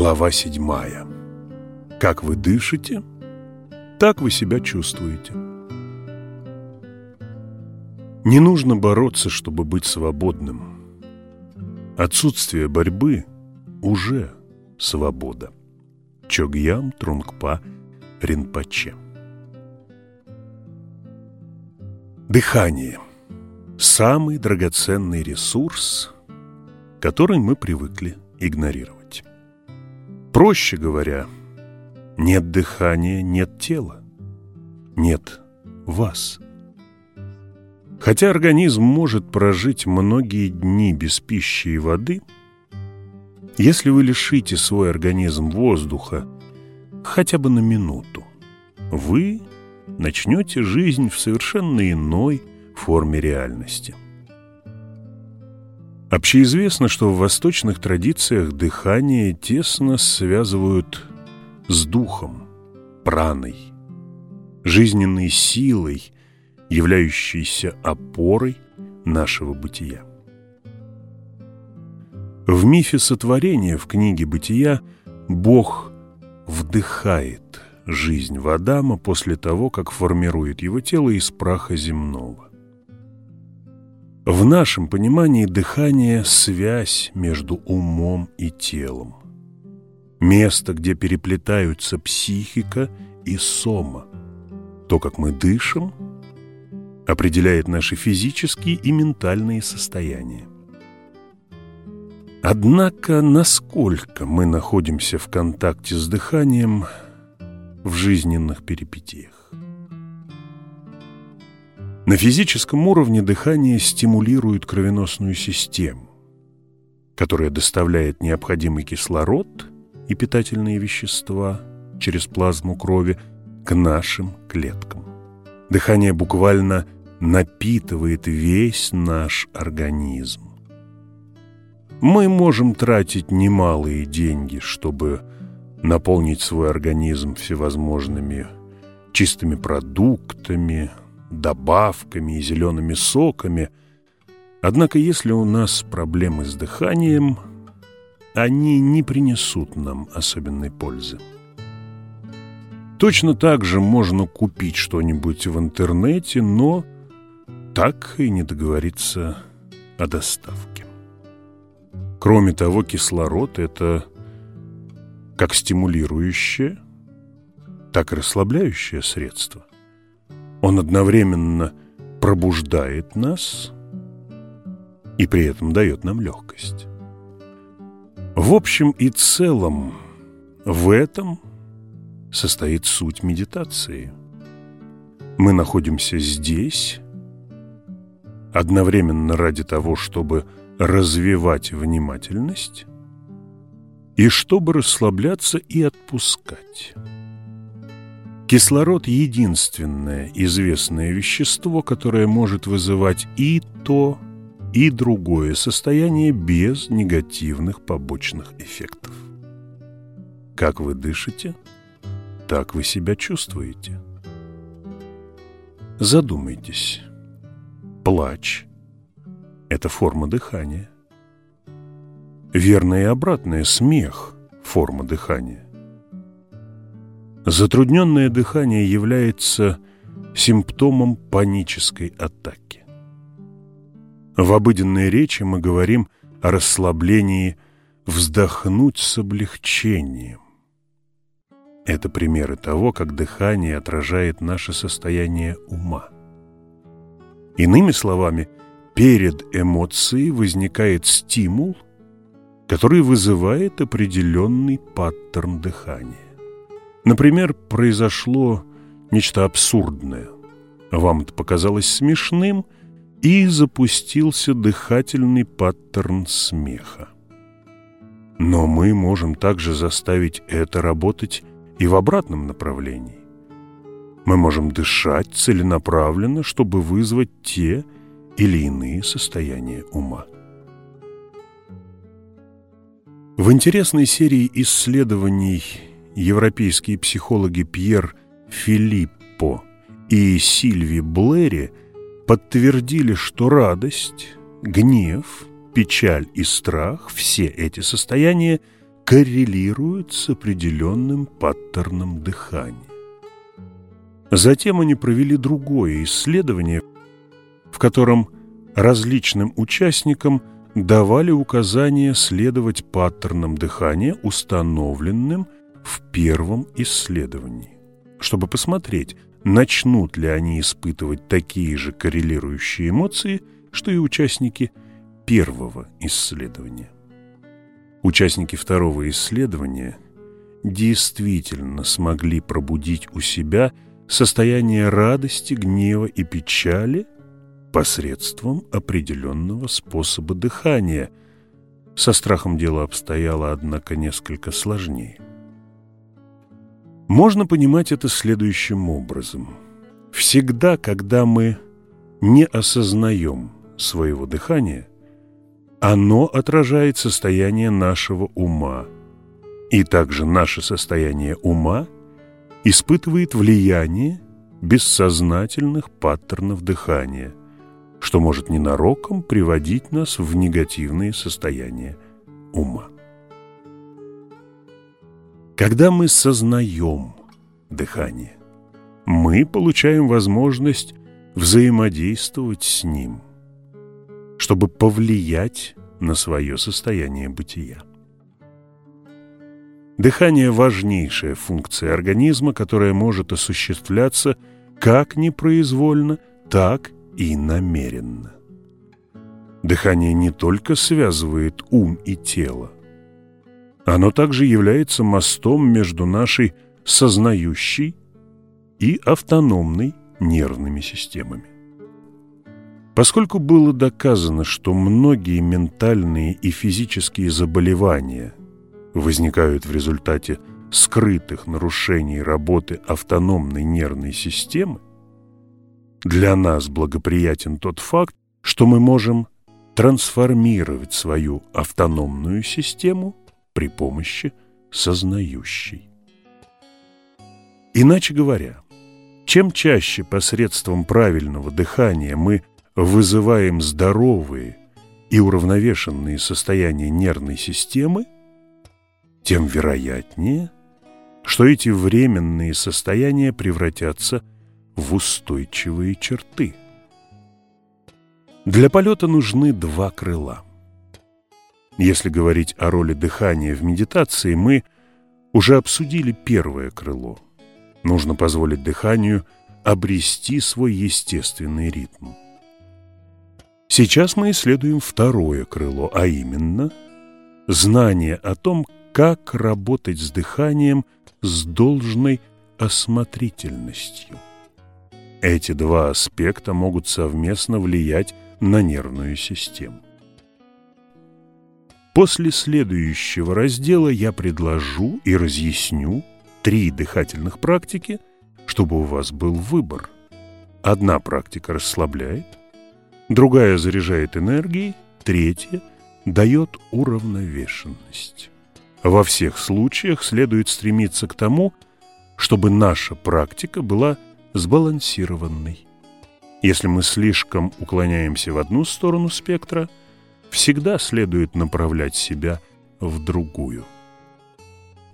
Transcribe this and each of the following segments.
Глава седьмая. Как вы дышите, так вы себя чувствуете. Не нужно бороться, чтобы быть свободным. Отсутствие борьбы уже свобода. Чогьям Трунгпа Ринпоче. Дыхание – самый драгоценный ресурс, который мы привыкли игнорировать. Проще говоря, нет дыхания, нет тела, нет вас. Хотя организм может прожить многие дни без пищи и воды, если вы лишите свой организм воздуха хотя бы на минуту, вы начнете жизнь в совершенно иной форме реальности. Общеизвестно, что в восточных традициях дыхание тесно связывают с духом, праной, жизненной силой, являющейся опорой нашего бытия. В мифе сотворения в книге «Бытия» Бог вдыхает жизнь в Адама после того, как формирует его тело из праха земного. В нашем понимании дыхание – связь между умом и телом. Место, где переплетаются психика и сома. То, как мы дышим, определяет наши физические и ментальные состояния. Однако, насколько мы находимся в контакте с дыханием в жизненных перипетиях? На физическом уровне дыхание стимулирует кровеносную систему, которая доставляет необходимый кислород и питательные вещества через плазму крови к нашим клеткам. Дыхание буквально напитывает весь наш организм. Мы можем тратить немалые деньги, чтобы наполнить свой организм всевозможными чистыми продуктами, добавками и зелеными соками. Однако, если у нас проблемы с дыханием, они не принесут нам особенной пользы. Точно так же можно купить что-нибудь в интернете, но так и не договориться о доставке. Кроме того, кислород – это как стимулирующее, так и расслабляющее средство. Он одновременно пробуждает нас и при этом дает нам легкость. В общем и целом в этом состоит суть медитации. Мы находимся здесь одновременно ради того, чтобы развивать внимательность и чтобы расслабляться и отпускать. Кислород – единственное известное вещество, которое может вызывать и то, и другое состояние без негативных побочных эффектов. Как вы дышите, так вы себя чувствуете. Задумайтесь. Плач – это форма дыхания. Верное и обратное – смех – форма дыхания. Затрудненное дыхание является симптомом панической атаки. В обыденной речи мы говорим о расслаблении «вздохнуть с облегчением». Это примеры того, как дыхание отражает наше состояние ума. Иными словами, перед эмоцией возникает стимул, который вызывает определенный паттерн дыхания. Например, произошло нечто абсурдное. Вам это показалось смешным, и запустился дыхательный паттерн смеха. Но мы можем также заставить это работать и в обратном направлении. Мы можем дышать целенаправленно, чтобы вызвать те или иные состояния ума. В интересной серии исследований европейские психологи Пьер Филиппо и Сильви Блэри подтвердили, что радость, гнев, печаль и страх – все эти состояния коррелируют с определенным паттерном дыхания. Затем они провели другое исследование, в котором различным участникам давали указания следовать паттернам дыхания, установленным в первом исследовании, чтобы посмотреть, начнут ли они испытывать такие же коррелирующие эмоции, что и участники первого исследования. Участники второго исследования действительно смогли пробудить у себя состояние радости, гнева и печали посредством определенного способа дыхания. Со страхом дело обстояло, однако, несколько сложнее. Можно понимать это следующим образом. Всегда, когда мы не осознаем своего дыхания, оно отражает состояние нашего ума. И также наше состояние ума испытывает влияние бессознательных паттернов дыхания, что может ненароком приводить нас в негативные состояния ума. Когда мы сознаем дыхание, мы получаем возможность взаимодействовать с ним – чтобы повлиять на свое состояние бытия. Дыхание – важнейшая функция организма, которая может осуществляться как непроизвольно, так и намеренно. Дыхание не только связывает ум и тело, оно также является мостом между нашей сознающей и автономной нервными системами. Поскольку было доказано, что многие ментальные и физические заболевания возникают в результате скрытых нарушений работы автономной нервной системы, для нас благоприятен тот факт, что мы можем трансформировать свою автономную систему при помощи сознающей. Иначе говоря, чем чаще посредством правильного дыхания мы вызываем здоровые и уравновешенные состояния нервной системы, тем вероятнее, что эти временные состояния превратятся в устойчивые черты. Для полета нужны два крыла. Если говорить о роли дыхания в медитации, мы уже обсудили первое крыло. Нужно позволить дыханию обрести свой естественный ритм. Сейчас мы исследуем второе крыло, а именно знание о том, как работать с дыханием с должной осмотрительностью. Эти два аспекта могут совместно влиять на нервную систему. После следующего раздела я предложу и разъясню три дыхательных практики, чтобы у вас был выбор. Одна практика расслабляет, другая заряжает энергией, третья дает уравновешенность. Во всех случаях следует стремиться к тому, чтобы наша практика была сбалансированной. Если мы слишком уклоняемся в одну сторону спектра, всегда следует направлять себя в другую.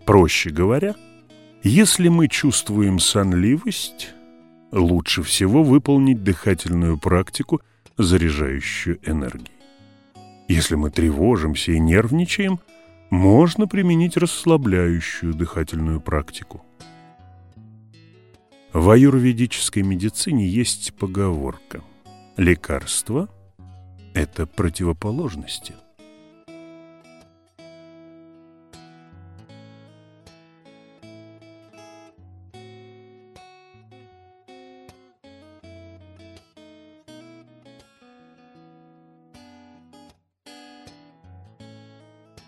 Проще говоря, если мы чувствуем сонливость, лучше всего выполнить дыхательную практику – заряжающую энергией. Если мы тревожимся и нервничаем, можно применить расслабляющую дыхательную практику. В аюрведической медицине есть поговорка «Лекарство – это противоположности».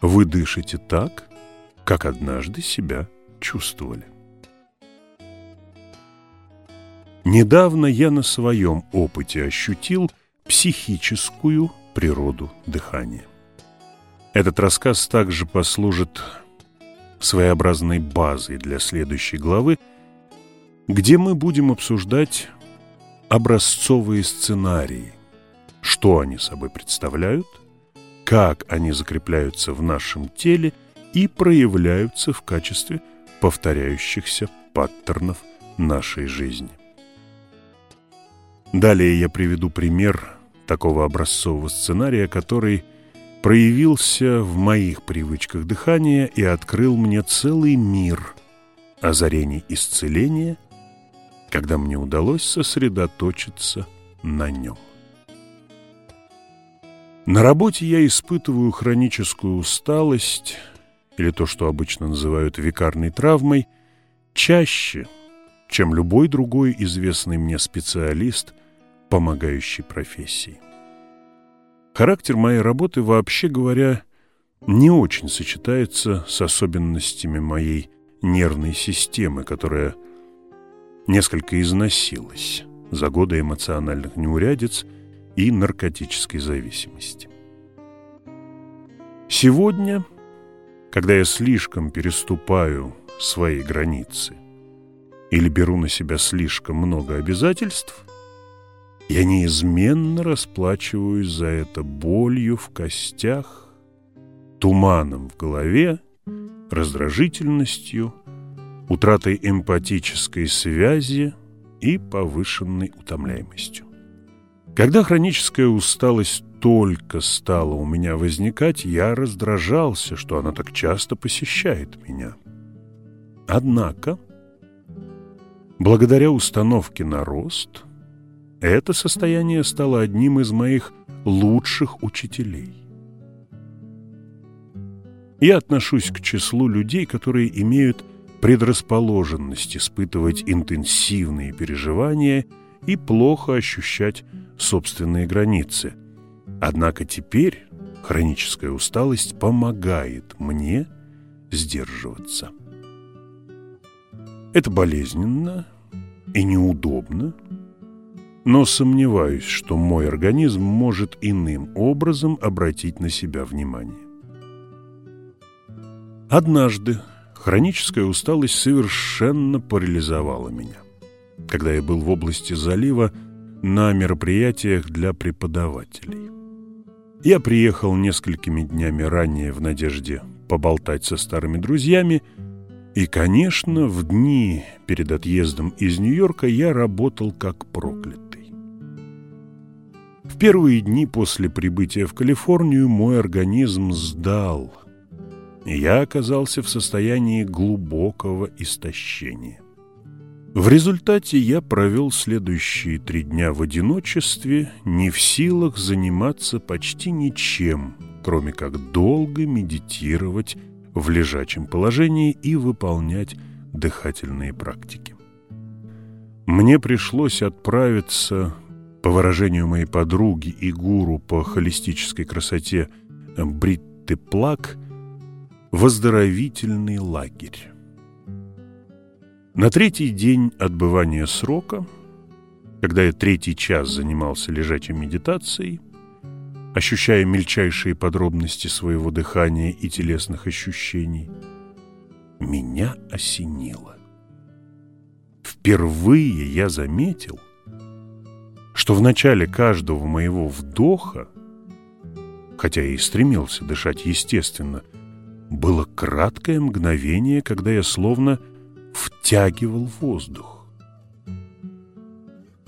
Вы дышите так, как однажды себя чувствовали. Недавно я на своем опыте ощутил психическую природу дыхания. Этот рассказ также послужит своеобразной базой для следующей главы, где мы будем обсуждать образцовые сценарии, что они собой представляют – как они закрепляются в нашем теле и проявляются в качестве повторяющихся паттернов нашей жизни. Далее я приведу пример такого образцового сценария, который проявился в моих привычках дыхания и открыл мне целый мир озарений исцеления, когда мне удалось сосредоточиться на нем. На работе я испытываю хроническую усталость, или то, что обычно называют викарной травмой, чаще, чем любой другой известный мне специалист, помогающий профессии. Характер моей работы, вообще говоря, не очень сочетается с особенностями моей нервной системы, которая несколько износилась за годы эмоциональных неурядиц и наркотической зависимости. Сегодня, когда я слишком переступаю свои границы или беру на себя слишком много обязательств, я неизменно расплачиваюсь за это болью в костях, туманом в голове, раздражительностью, утратой эмпатической связи и повышенной утомляемостью. Когда хроническая усталость только стала у меня возникать, я раздражался, что она так часто посещает меня. Однако, благодаря установке на рост, это состояние стало одним из моих лучших учителей. Я отношусь к числу людей, которые имеют предрасположенность испытывать интенсивные переживания и плохо ощущать собственные границы. Однако теперь хроническая усталость помогает мне сдерживаться. Это болезненно и неудобно, но сомневаюсь, что мой организм может иным образом обратить на себя внимание. Однажды хроническая усталость совершенно парализовала меня. Когда я был в области залива на мероприятиях для преподавателей. Я приехал несколькими днями ранее в надежде поболтать со старыми друзьями, и, конечно, в дни перед отъездом из Нью-Йорка я работал как проклятый. В первые дни после прибытия в Калифорнию мой организм сдал, я оказался в состоянии глубокого истощения. В результате я провел следующие три дня в одиночестве, не в силах заниматься почти ничем, кроме как долго медитировать в лежачем положении и выполнять дыхательные практики. Мне пришлось отправиться, по выражению моей подруги и гуру по холистической красоте Бритты Плак, в оздоровительный лагерь. На третий день отбывания срока, когда я третий час занимался лежачей медитацией, ощущая мельчайшие подробности своего дыхания и телесных ощущений, меня осенило. Впервые я заметил, что в начале каждого моего вдоха, хотя и стремился дышать естественно, было краткое мгновение, когда я словно втягивал воздух.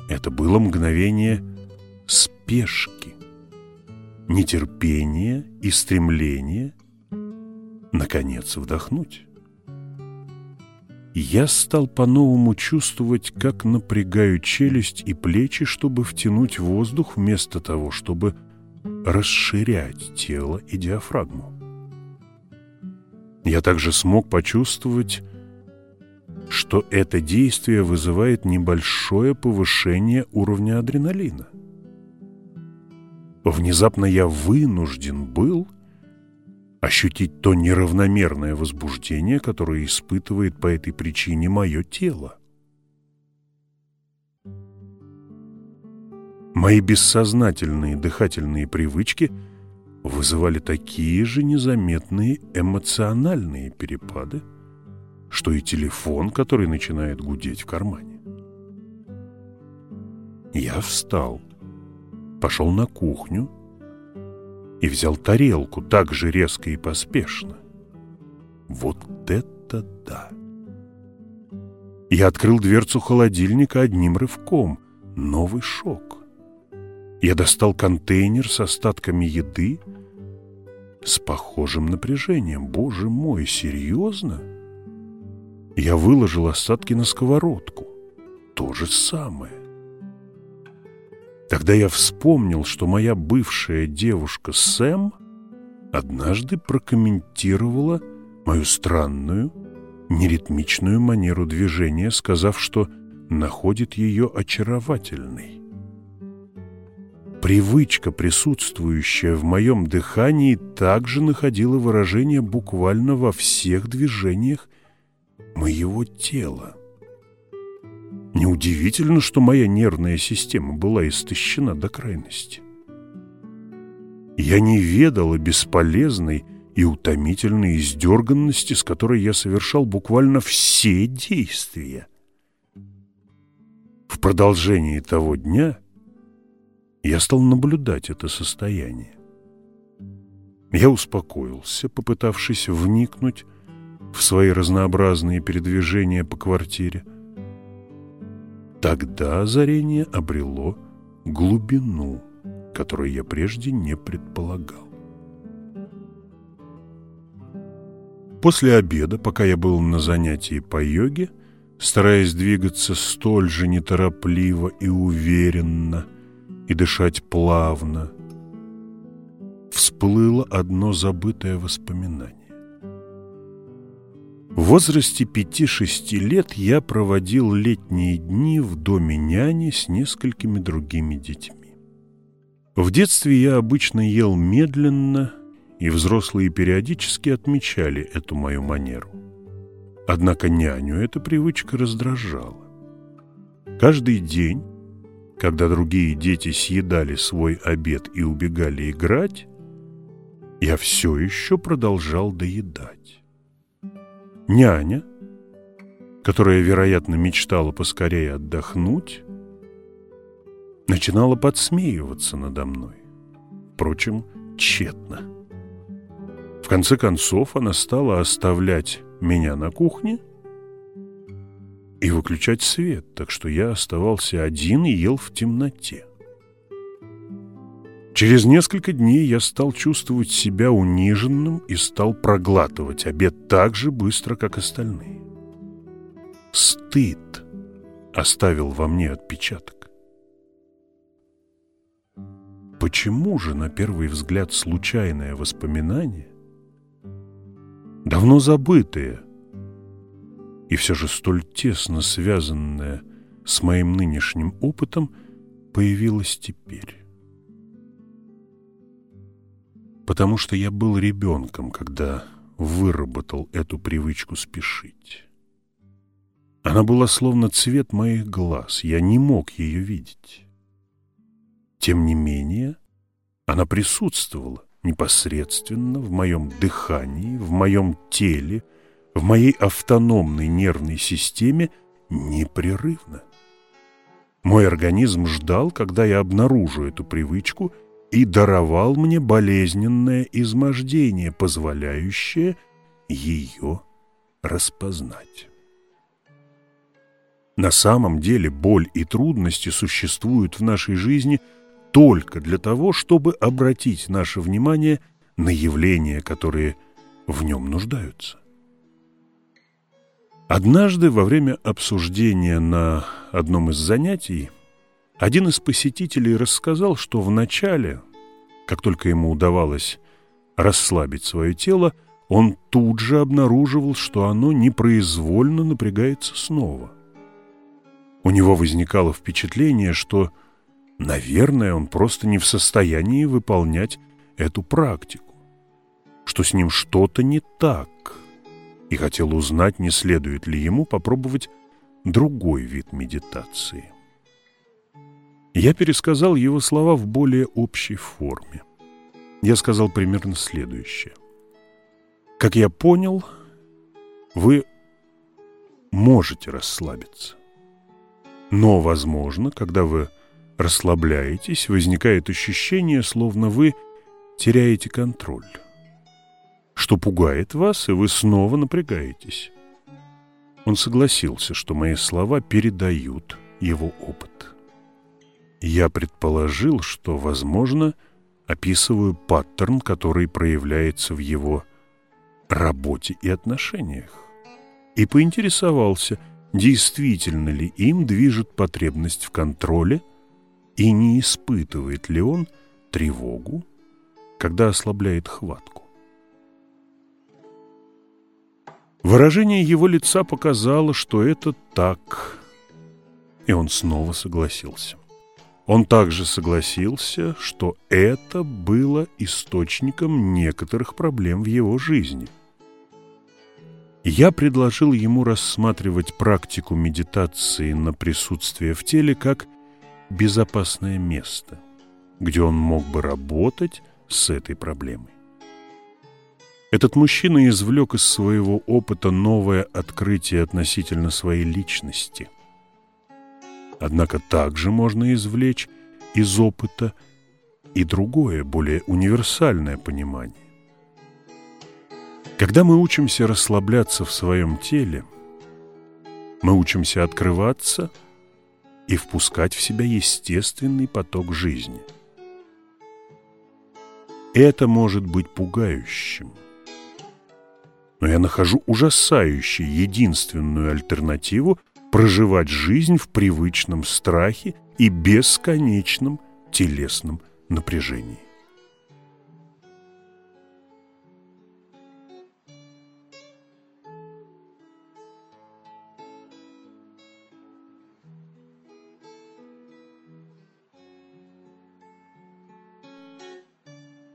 Это было мгновение спешки, нетерпения и стремления, наконец, вдохнуть. Я стал по-новому чувствовать, как напрягаю челюсть и плечи, чтобы втянуть воздух, вместо того, чтобы расширять тело и диафрагму. Я также смог почувствовать что это действие вызывает небольшое повышение уровня адреналина. Внезапно я вынужден был ощутить то неравномерное возбуждение, которое испытывает по этой причине мое тело. Мои бессознательные дыхательные привычки вызывали такие же незаметные эмоциональные перепады, что и телефон, который начинает гудеть в кармане. Я встал, пошел на кухню и взял тарелку так же резко и поспешно. Вот это да! Я открыл дверцу холодильника одним рывком. Новый шок. Я достал контейнер с остатками еды с похожим напряжением. Боже мой, серьезно? Я выложил остатки на сковородку. То же самое. Тогда я вспомнил, что моя бывшая девушка Сэм однажды прокомментировала мою странную, неритмичную манеру движения, сказав, что находит ее очаровательной. Привычка, присутствующая в моем дыхании, также находила выражение буквально во всех движениях моего тела. Неудивительно, что моя нервная система была истощена до крайности. Я не ведала бесполезной и утомительной издерганности, с которой я совершал буквально все действия. В продолжении того дня я стал наблюдать это состояние. Я успокоился, попытавшись вникнуть в свои разнообразные передвижения по квартире. Тогда озарение обрело глубину, которую я прежде не предполагал. После обеда, пока я был на занятии по йоге, стараясь двигаться столь же неторопливо и уверенно и дышать плавно, всплыло одно забытое воспоминание. В возрасте пяти-шести лет я проводил летние дни в доме няни с несколькими другими детьми. В детстве я обычно ел медленно, и взрослые периодически отмечали эту мою манеру. Однако няню эта привычка раздражала. Каждый день, когда другие дети съедали свой обед и убегали играть, я все еще продолжал доедать. Няня, которая, вероятно, мечтала поскорее отдохнуть, начинала подсмеиваться надо мной. Впрочем, тщетно. В конце концов, она стала оставлять меня на кухне и выключать свет, так что я оставался один и ел в темноте. Через несколько дней я стал чувствовать себя униженным и стал проглатывать обед так же быстро, как остальные. Стыд оставил во мне отпечаток. Почему же, на первый взгляд, случайное воспоминание, давно забытое и все же столь тесно связанное с моим нынешним опытом, появилось теперь? Потому что я был ребенком, когда выработал эту привычку спешить. Она была словно цвет моих глаз, я не мог ее видеть. Тем не менее, она присутствовала непосредственно в моем дыхании, в моем теле, в моей автономной нервной системе непрерывно. Мой организм ждал, когда я обнаружу эту привычку – и даровал мне болезненное измождение, позволяющее ее распознать. На самом деле боль и трудности существуют в нашей жизни только для того, чтобы обратить наше внимание на явления, которые в нем нуждаются. Однажды во время обсуждения на одном из занятий один из посетителей рассказал, что вначале, как только ему удавалось расслабить свое тело, он тут же обнаруживал, что оно непроизвольно напрягается снова. У него возникало впечатление, что, наверное, он просто не в состоянии выполнять эту практику, что с ним что-то не так, и хотел узнать, не следует ли ему попробовать другой вид медитации. Я пересказал его слова в более общей форме. Я сказал примерно следующее. Как я понял, вы можете расслабиться. Но, возможно, когда вы расслабляетесь, возникает ощущение, словно вы теряете контроль. что пугает вас, и вы снова напрягаетесь. Он согласился, что мои слова передают его опыт. Я предположил, что, возможно, описываю паттерн, который проявляется в его работе и отношениях, и поинтересовался, действительно ли им движет потребность в контроле и не испытывает ли он тревогу, когда ослабляет хватку. Выражение его лица показало, что это так, и он снова согласился. Он также согласился, что это было источником некоторых проблем в его жизни. Я предложил ему рассматривать практику медитации на присутствие в теле как безопасное место, где он мог бы работать с этой проблемой. Этот мужчина извлек из своего опыта новое открытие относительно своей личности. Однако также можно извлечь из опыта и другое, более универсальное понимание. Когда мы учимся расслабляться в своем теле, мы учимся открываться и впускать в себя естественный поток жизни. Это может быть пугающим – но я нахожу ужасающей единственную альтернативу проживать жизнь в привычном страхе и бесконечном телесном напряжении.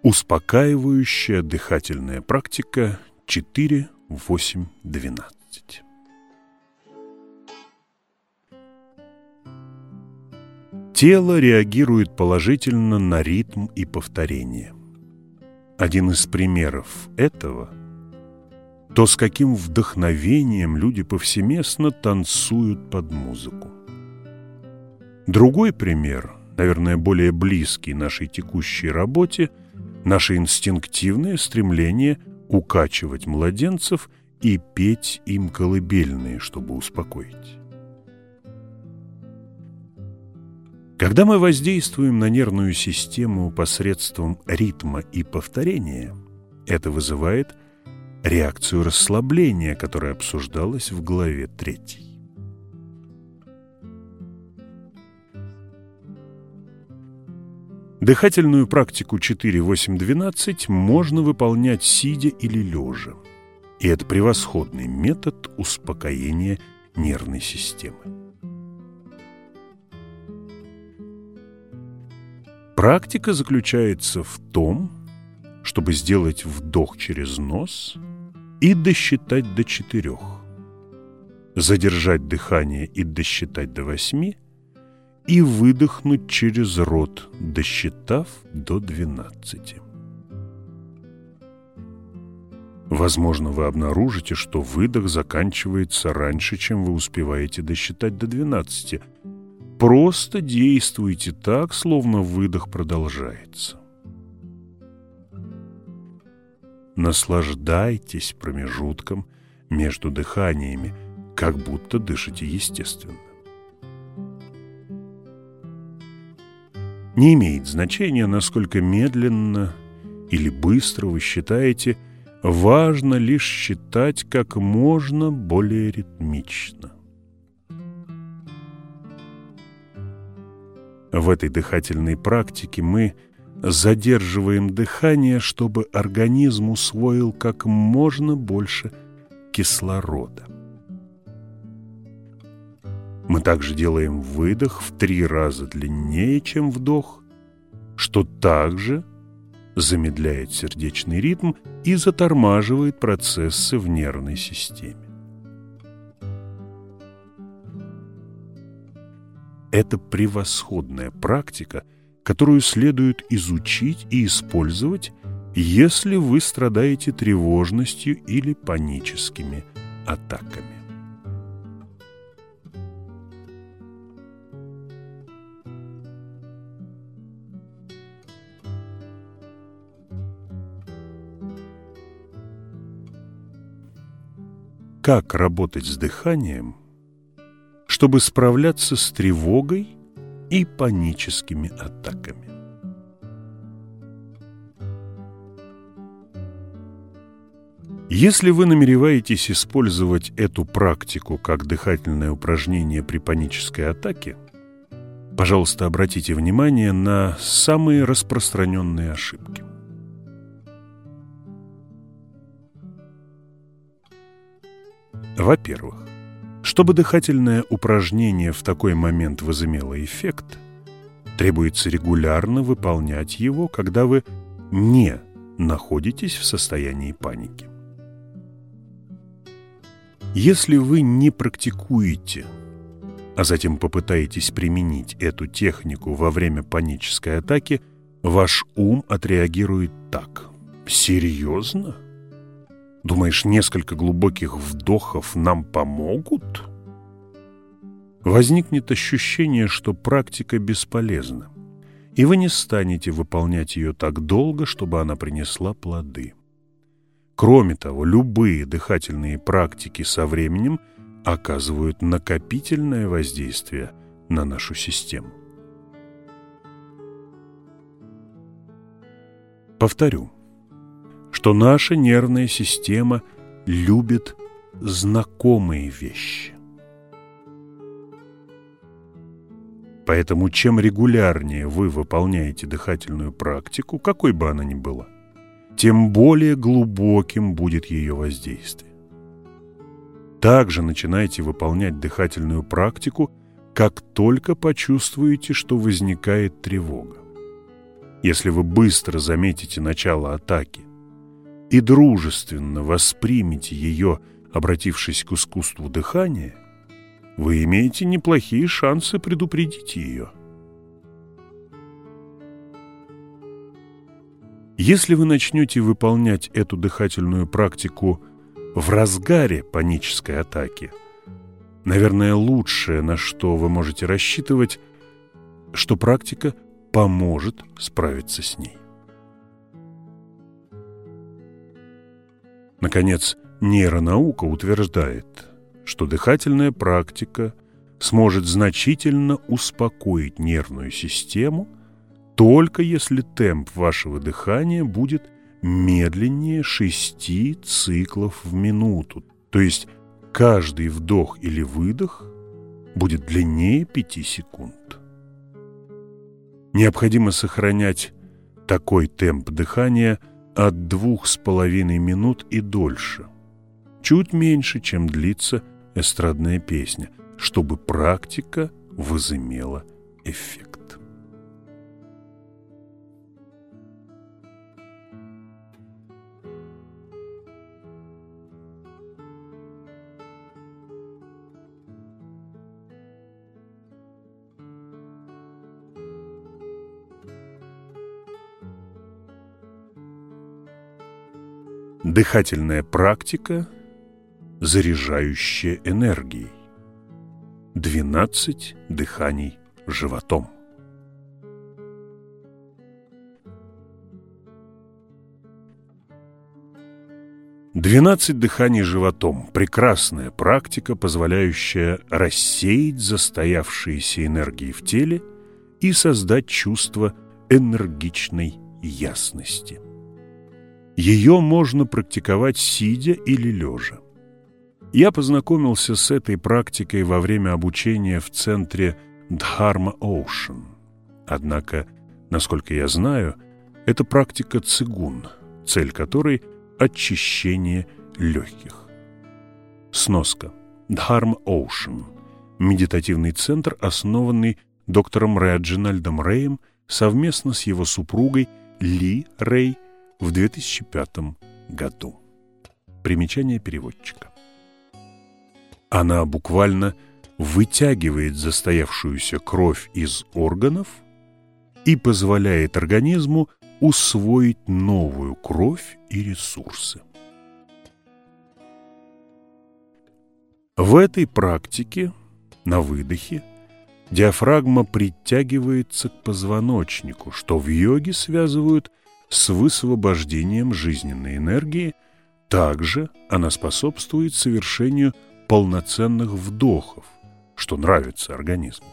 Успокаивающая дыхательная практика 4, Тело реагирует положительно на ритм и повторение. Один из примеров этого – то, с каким вдохновением люди повсеместно танцуют под музыку. Другой пример, наверное, более близкий нашей текущей работе – наше инстинктивное стремление – укачивать младенцев и петь им колыбельные, чтобы успокоить. Когда мы воздействуем на нервную систему посредством ритма и повторения, это вызывает реакцию расслабления, которая обсуждалась в главе 3. Дыхательную практику 4-8-12 можно выполнять сидя или лежа. И это превосходный метод успокоения нервной системы. Практика заключается в том, чтобы сделать вдох через нос и досчитать до четырех, задержать дыхание и досчитать до восьми – и выдохнуть через рот, досчитав до 12. Возможно, вы обнаружите, что выдох заканчивается раньше, чем вы успеваете досчитать до 12. Просто действуйте так, словно выдох продолжается. Наслаждайтесь промежутком между дыханиями, как будто дышите естественно. Не имеет значения, насколько медленно или быстро вы считаете, важно лишь считать как можно более ритмично. В этой дыхательной практике мы задерживаем дыхание, чтобы организм усвоил как можно больше кислорода. Мы также делаем выдох в три раза длиннее, чем вдох, что также замедляет сердечный ритм и затормаживает процессы в нервной системе. Это превосходная практика, которую следует изучить и использовать, если вы страдаете тревожностью или паническими атаками. как работать с дыханием, чтобы справляться с тревогой и паническими атаками. Если вы намереваетесь использовать эту практику как дыхательное упражнение при панической атаке, пожалуйста, обратите внимание на самые распространенные ошибки. Во-первых, чтобы дыхательное упражнение в такой момент возымело эффект, требуется регулярно выполнять его, когда вы не находитесь в состоянии паники. Если вы не практикуете, а затем попытаетесь применить эту технику во время панической атаки, ваш ум отреагирует так. Серьезно? Думаешь, несколько глубоких вдохов нам помогут? Возникнет ощущение, что практика бесполезна, и вы не станете выполнять ее так долго, чтобы она принесла плоды. Кроме того, любые дыхательные практики со временем оказывают накопительное воздействие на нашу систему. Повторю, что наша нервная система любит знакомые вещи. Поэтому чем регулярнее вы выполняете дыхательную практику, какой бы она ни была, тем более глубоким будет ее воздействие. Также начинайте выполнять дыхательную практику, как только почувствуете, что возникает тревога. Если вы быстро заметите начало атаки и дружественно воспримете ее, обратившись к искусству дыхания, вы имеете неплохие шансы предупредить ее – Если вы начнете выполнять эту дыхательную практику в разгаре панической атаки, наверное, лучшее, на что вы можете рассчитывать, что практика поможет справиться с ней. Наконец, нейронаука утверждает, что дыхательная практика сможет значительно успокоить нервную систему – только если темп вашего дыхания будет медленнее 6 циклов в минуту. То есть каждый вдох или выдох будет длиннее 5 секунд. Необходимо сохранять такой темп дыхания от 2,5 минут и дольше. Чуть меньше, чем длится эстрадная песня, чтобы практика возымела эффект. Дыхательная практика, заряжающая энергией. 12 дыханий животом. Двенадцать дыханий животом – прекрасная практика, позволяющая рассеять застоявшиеся энергии в теле и создать чувство энергичной ясности. Ее можно практиковать сидя или лежа. Я познакомился с этой практикой во время обучения в центре Dharma Ocean. Однако, насколько я знаю, это практика цигун, цель которой – очищение легких. Сноска. Dharma Ocean – медитативный центр, основанный доктором Реджинальдом Рэем совместно с его супругой Ли Рэй в 2005 году. Примечание переводчика. Она буквально вытягивает застоявшуюся кровь из органов и позволяет организму усвоить новую кровь и ресурсы. В этой практике на выдохе диафрагма притягивается к позвоночнику, что в йоге связывают с высвобождением жизненной энергии, Также она способствует совершению полноценных вдохов, что нравится организму.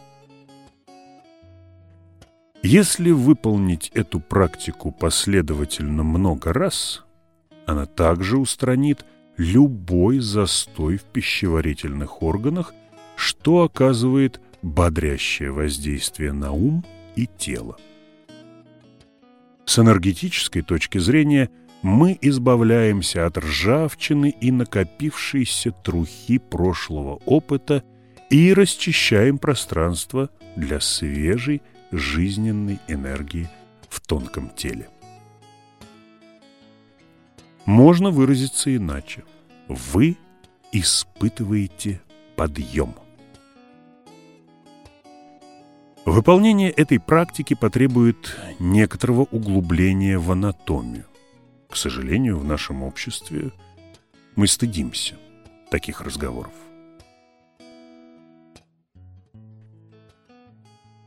Если выполнить эту практику последовательно много раз, она также устранит любой застой в пищеварительных органах, что оказывает бодрящее воздействие на ум и тело. С энергетической точки зрения мы избавляемся от ржавчины и накопившейся трухи прошлого опыта и расчищаем пространство для свежей жизненной энергии в тонком теле. Можно выразиться иначе. Вы испытываете подъем. Выполнение этой практики потребует некоторого углубления в анатомию. К сожалению, в нашем обществе мы стыдимся таких разговоров.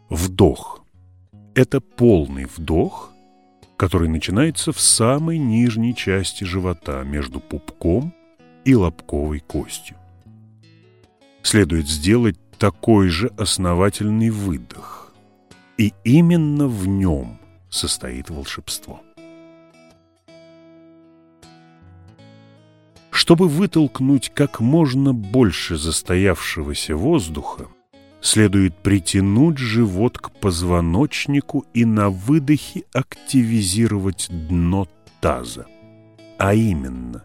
Вдох – это полный вдох, который начинается в самой нижней части живота между пупком и лобковой костью. Следует сделать такой же основательный выдох. И именно в нем состоит волшебство. Чтобы вытолкнуть как можно больше застоявшегося воздуха, следует притянуть живот к позвоночнику и на выдохе активизировать дно таза. А именно,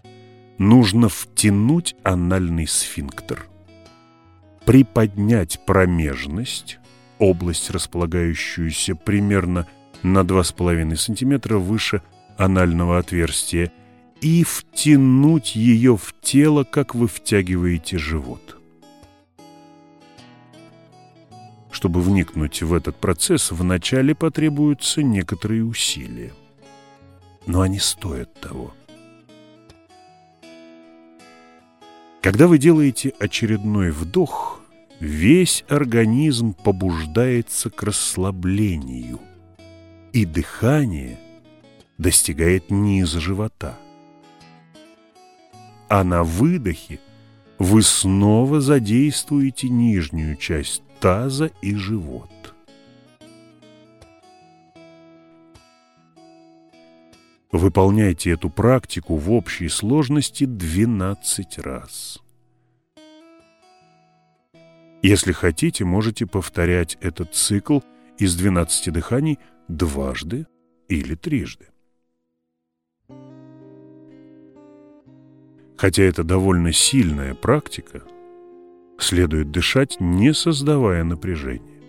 нужно втянуть анальный сфинктер, приподнять промежность, область, располагающуюся примерно на 2,5 см выше анального отверстия, и втянуть ее в тело, как вы втягиваете живот. Чтобы вникнуть в этот процесс, вначале потребуются некоторые усилия. Но они стоят того. Когда вы делаете очередной вдох, весь организм побуждается к расслаблению, и дыхание достигает низа живота. А на выдохе вы снова задействуете нижнюю часть таза и живот. Выполняйте эту практику в общей сложности 12 раз. Если хотите, можете повторять этот цикл из 12 дыханий дважды или трижды. Хотя это довольно сильная практика, следует дышать, не создавая напряжения.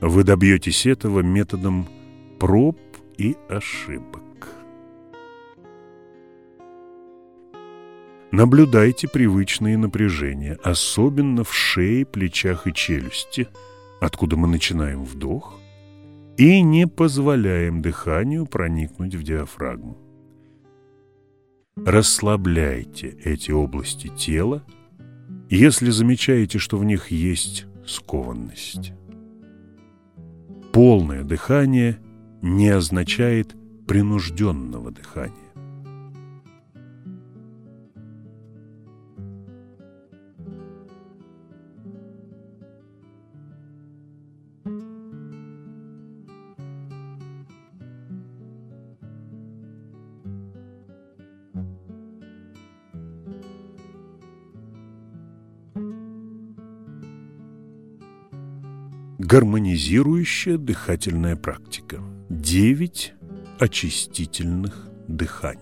Вы добьетесь этого методом проб и ошибок. Наблюдайте привычные напряжения, особенно в шее, плечах и челюсти, откуда мы начинаем вдох, и не позволяем дыханию проникнуть в диафрагму. Расслабляйте эти области тела, если замечаете, что в них есть скованность. Полное дыхание не означает принужденного дыхания. Гармонизирующая дыхательная практика. Девять очистительных дыханий.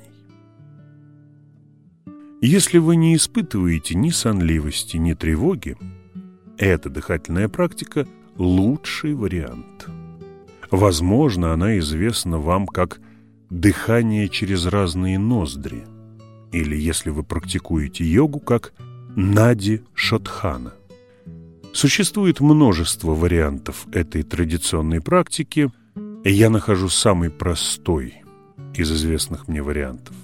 Если вы не испытываете ни сонливости, ни тревоги, эта дыхательная практика – лучший вариант. Возможно, она известна вам как дыхание через разные ноздри, или, если вы практикуете йогу, как нади шатхана. Существует множество вариантов этой традиционной практики, и я нахожу самый простой из известных мне вариантов.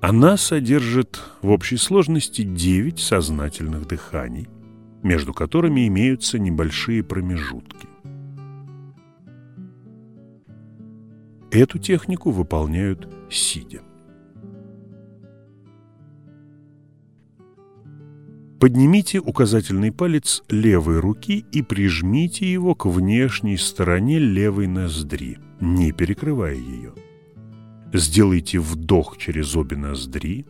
Она содержит в общей сложности 9 сознательных дыханий, между которыми имеются небольшие промежутки. Эту технику выполняют сидя. Поднимите указательный палец левой руки и прижмите его к внешней стороне левой ноздри, не перекрывая ее. Сделайте вдох через обе ноздри,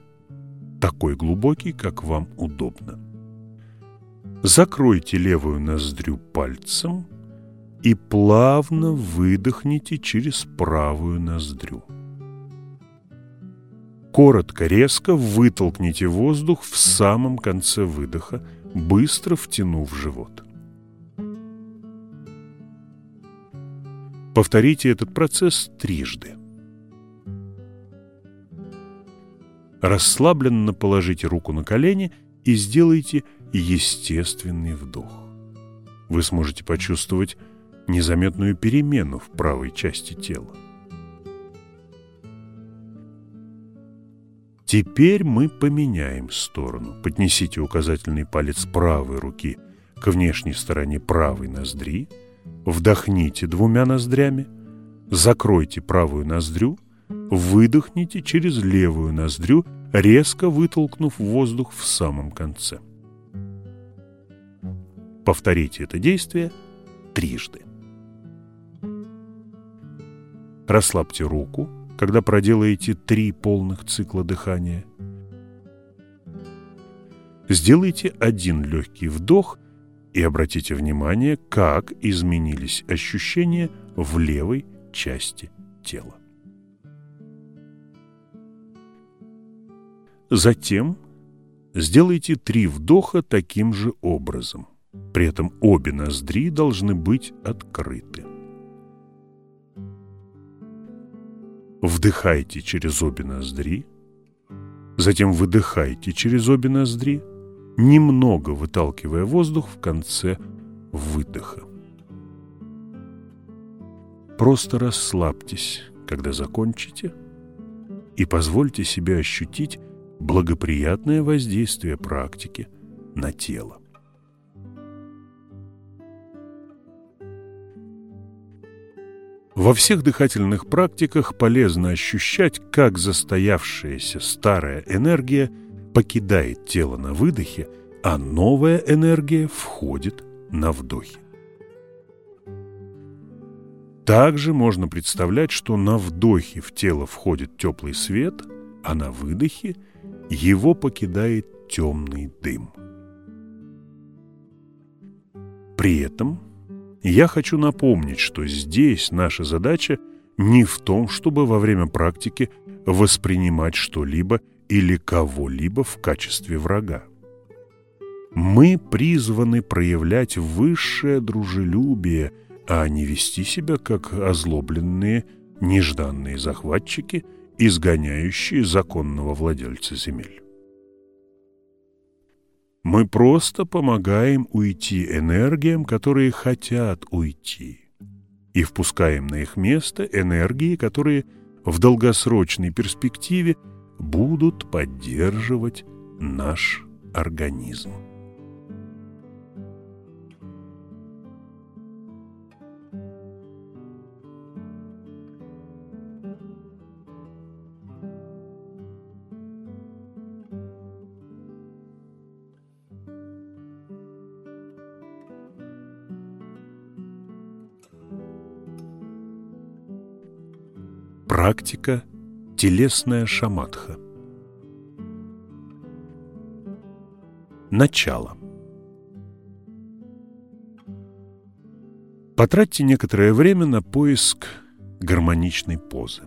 такой глубокий, как вам удобно. Закройте левую ноздрю пальцем и плавно выдохните через правую ноздрю. Коротко, резко вытолкните воздух в самом конце выдоха, быстро втянув живот. Повторите этот процесс трижды. Расслабленно положите руку на колени и сделайте естественный вдох. Вы сможете почувствовать незаметную перемену в правой части тела. Теперь мы поменяем сторону. Поднесите указательный палец правой руки к внешней стороне правой ноздри, вдохните двумя ноздрями, закройте правую ноздрю, выдохните через левую ноздрю, резко вытолкнув воздух в самом конце. Повторите это действие трижды. Расслабьте руку, когда проделаете три полных цикла дыхания. Сделайте один легкий вдох и обратите внимание, как изменились ощущения в левой части тела. Затем сделайте три вдоха таким же образом. При этом обе ноздри должны быть открыты. Вдыхайте через обе ноздри, затем выдыхайте через обе ноздри, немного выталкивая воздух в конце выдоха. Просто расслабьтесь, когда закончите, и позвольте себе ощутить благоприятное воздействие практики на тело. Во всех дыхательных практиках полезно ощущать, как застоявшаяся старая энергия покидает тело на выдохе, а новая энергия входит на вдохе. Также можно представлять, что на вдохе в тело входит теплый свет, а на выдохе его покидает темный дым. При этом я хочу напомнить, что здесь наша задача не в том, чтобы во время практики воспринимать что-либо или кого-либо в качестве врага. Мы призваны проявлять высшее дружелюбие, а не вести себя как озлобленные, нежданные захватчики, изгоняющие законного владельца земель. Мы просто помогаем уйти энергиям, которые хотят уйти, и впускаем на их место энергии, которые в долгосрочной перспективе будут поддерживать наш организм. Практика телесная шаматха. Начало. Потратьте некоторое время на поиск гармоничной позы.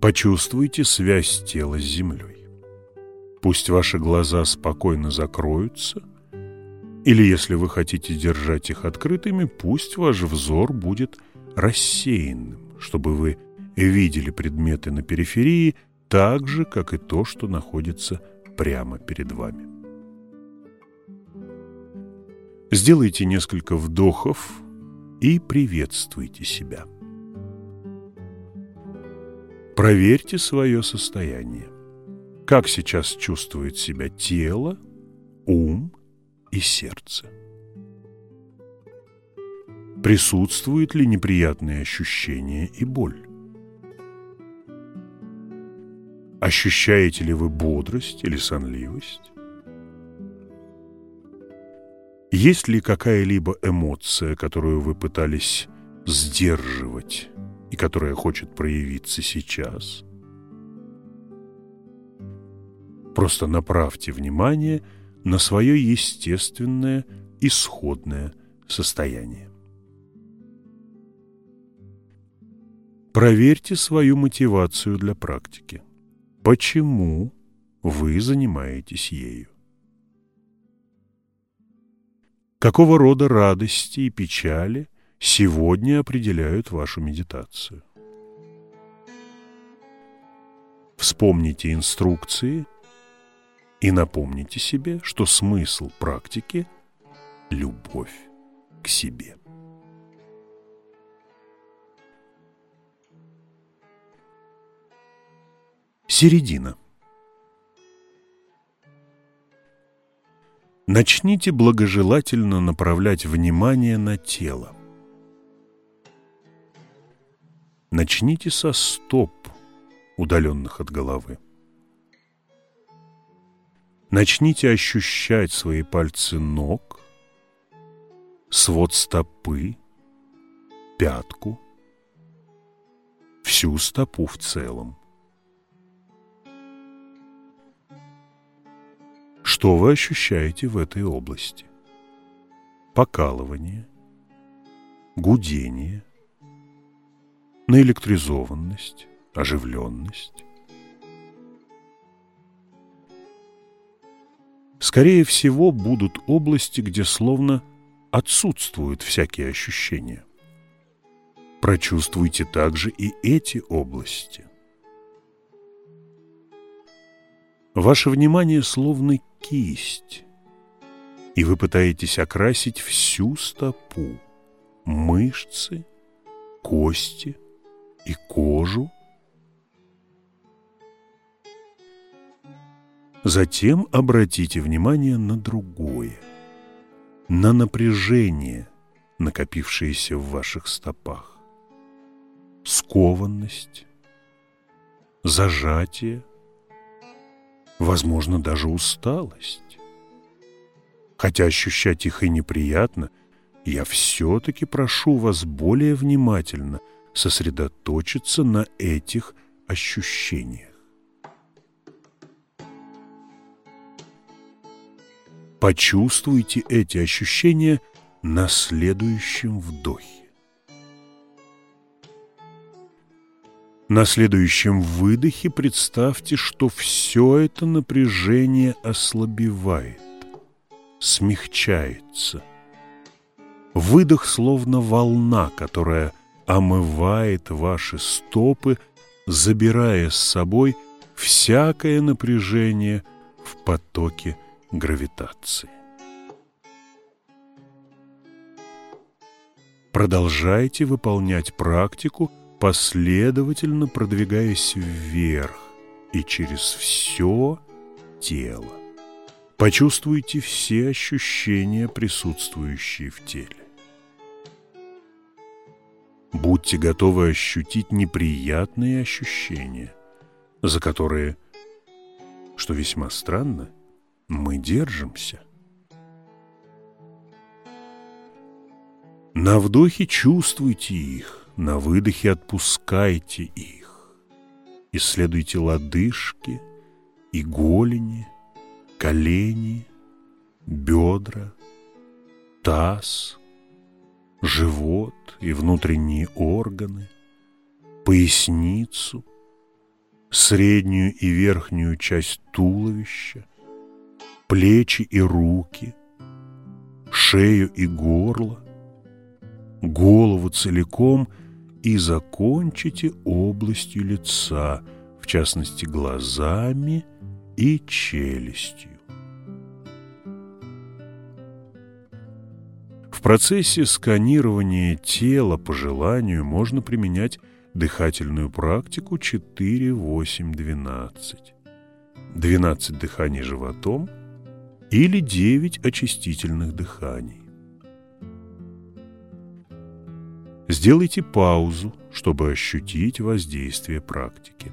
Почувствуйте связь тела с землей. Пусть ваши глаза спокойно закроются, или если вы хотите держать их открытыми, пусть ваш взор будет рассеянным, чтобы вы видели предметы на периферии так же, как и то, что находится прямо перед вами. Сделайте несколько вдохов и приветствуйте себя. Проверьте свое состояние. Как сейчас чувствует себя тело, ум и сердце. Присутствуют ли неприятные ощущения и боль? Ощущаете ли вы бодрость или сонливость? Есть ли какая-либо эмоция, которую вы пытались сдерживать и которая хочет проявиться сейчас? Просто направьте внимание на свое естественное исходное состояние. Проверьте свою мотивацию для практики. Почему вы занимаетесь ею? Какого рода радости и печали сегодня определяют вашу медитацию? Вспомните инструкции и напомните себе, что смысл практики – любовь к себе. Середина. Начните благожелательно направлять внимание на тело. Начните со стоп, удаленных от головы. Начните ощущать свои пальцы ног, свод стопы, пятку, всю стопу в целом. Что вы ощущаете в этой области? Покалывание, гудение, наэлектризованность, оживленность. Скорее всего, будут области, где словно отсутствуют всякие ощущения. Прочувствуйте также и эти области. Ваше внимание словно кисть, и вы пытаетесь окрасить всю стопу, мышцы, кости и кожу. Затем обратите внимание на другое, на напряжение, накопившееся в ваших стопах, скованность, зажатие, возможно, даже усталость. Хотя ощущать их и неприятно, я все-таки прошу вас более внимательно сосредоточиться на этих ощущениях. Почувствуйте эти ощущения на следующем вдохе. На следующем выдохе представьте, что все это напряжение ослабевает, смягчается. Выдох словно волна, которая омывает ваши стопы, забирая с собой всякое напряжение в потоке гравитации. Продолжайте выполнять практику – последовательно продвигаясь вверх и через все тело. Почувствуйте все ощущения, присутствующие в теле. Будьте готовы ощутить неприятные ощущения, за которые, что весьма странно, мы держимся. На вдохе чувствуйте их, на выдохе отпускайте их. Исследуйте лодыжки и голени, колени, бедра, таз, живот и внутренние органы, поясницу, среднюю и верхнюю часть туловища, плечи и руки, шею и горло, голову целиком – и закончите областью лица, в частности глазами и челюстью. В процессе сканирования тела по желанию можно применять дыхательную практику 4-8-12. 12 дыханий животом или 9 очистительных дыханий. Сделайте паузу, чтобы ощутить воздействие практики.